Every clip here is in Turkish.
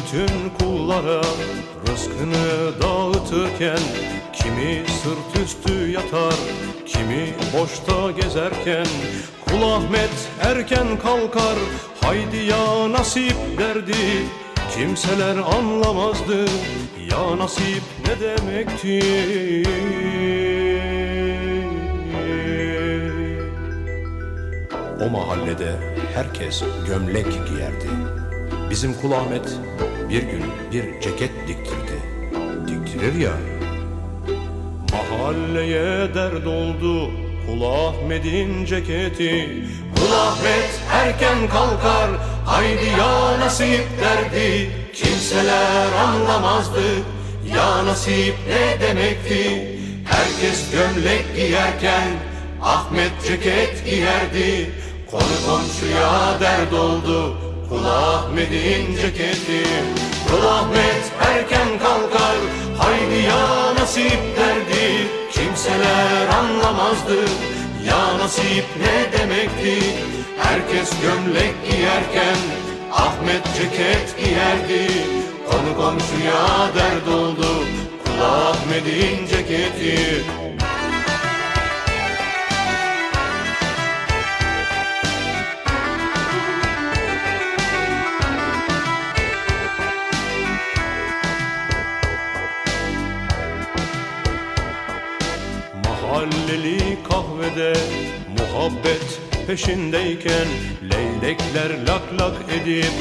yoksullara Rızkını dağıtırken Kimi sırt üstü yatar Kimi boşta gezerken Kul Ahmet erken kalkar Haydi ya nasip derdi Kimseler anlamazdı Ya nasip ne demekti O mahallede herkes gömlek giyerdi. Bizim Kul Ahmet bir gün bir ceket diktirdi. Diktirir ya. Mahalleye dert oldu Kul Ahmet'in ceketi. Kul Ahmet erken kalkar haydi ya nasip derdi. Kimseler anlamazdı ya nasip ne demekti. Herkes gömlek giyerken Ahmet ceket giyerdi. Konu komşuya dert oldu Kul Ahmet'in ceketi. Kul Ahmet erken kalkar Haydi ya nasip derdi Kimseler anlamazdı Ya nasip ne demekti? Herkes gömlek giyerken Ahmet ceket giyerdi. Konu komşuya dert oldu Kul Ahmet'in ceketi Mahalleli kahvede muhabbet peşindeyken Leylekler lak lak edip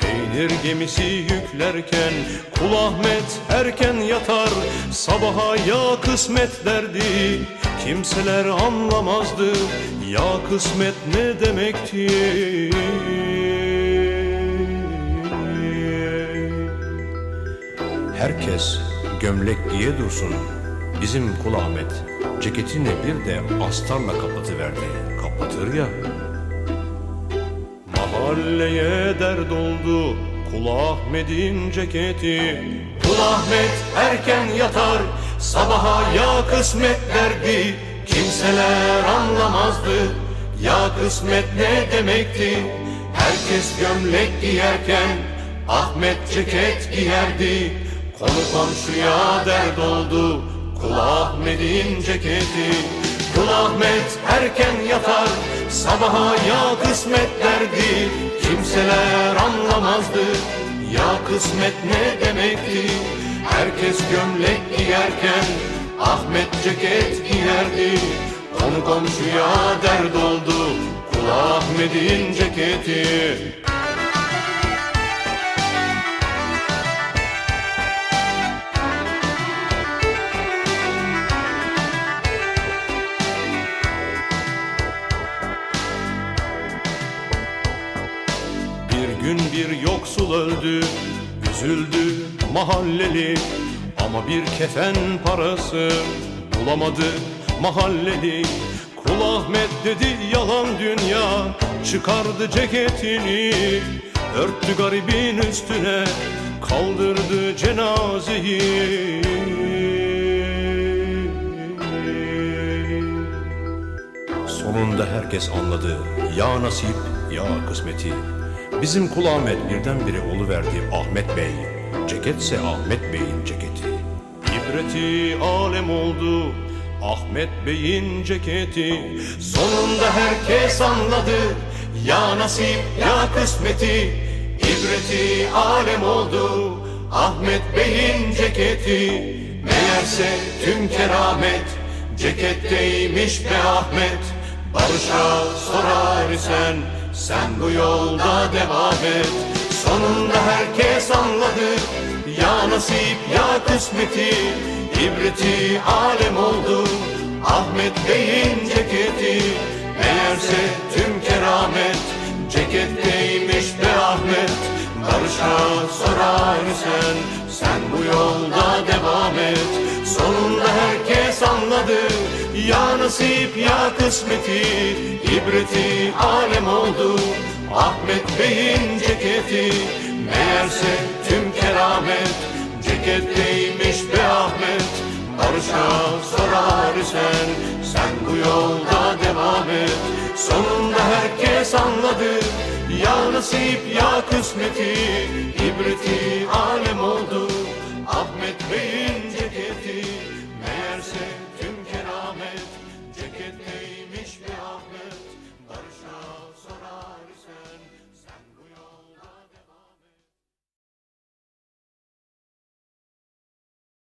peynir gemisi yüklerken Kul Ahmet erken yatar sabaha ya kısmet derdi. Kimseler anlamazdı ya kısmet ne demekti. Herkes gömlek giye dursun Bizim Kul Ahmet ceketini bir de astarla kapatıverdi. Kapatır ya. Mahalleye dert oldu Kul Ahmet'in ceketi. Kul Ahmet erken yatar sabaha ya kısmet derdi. Kimseler anlamazdı ya kısmet ne demekti. Herkes gömlek giyerken Ahmet ceket giyerdi. Konu komşuya dert oldu Kul Ahmet'in ceketi Kul Ahmet erken yatar. Sabaha ya kısmet derdi Kimseler anlamazdı. Ya kısmet ne demekti? Herkes gömlek giyerken Ahmet ceket giyerdi. Konu komşuya dert oldu Kul Ahmet'in ceketi gün bir yoksul öldü, üzüldü mahalleli. Ama bir kefen parası bulamadı mahalleli. Kul Ahmet dedi yalan dünya, çıkardı ceketini Örttü garibin üstüne, kaldırdı cenazeyi. Sonunda herkes anladı ya nasip ya kısmeti. Bizim Kul Ahmet birdenbire oluverdi Ahmet Bey. Ceketse Ahmet Bey'in ceketi. İbreti alem oldu Ahmet Bey'in ceketi. Sonunda herkes anladı ya nasip ya kısmeti. İbreti alem oldu Ahmet Bey'in ceketi. Meğerse tüm keramet ceketteymiş be Ahmet. Barış'a sorar isen sen bu yolda devam et. Sonunda herkes anladı. Ya nasip ya kısmeti. İbreti alem oldu. Ahmet Bey'in ceketi. Meğerse tüm keramet. Ceketteymiş be Ahmet. Barış'a sorar isen sen bu yolda devam et. Sonunda nasip ya kısmeti İbreti alem oldu. Ahmet Bey'in ceketi Meğerse tüm keramet. Ceketteymiş be Ahmet Barış'a sorar isen Sen bu yolda devam et. Sonunda herkes anladı Ya nasip ya kısmeti ibreti alem oldu. Ahmet Bey'in ceketi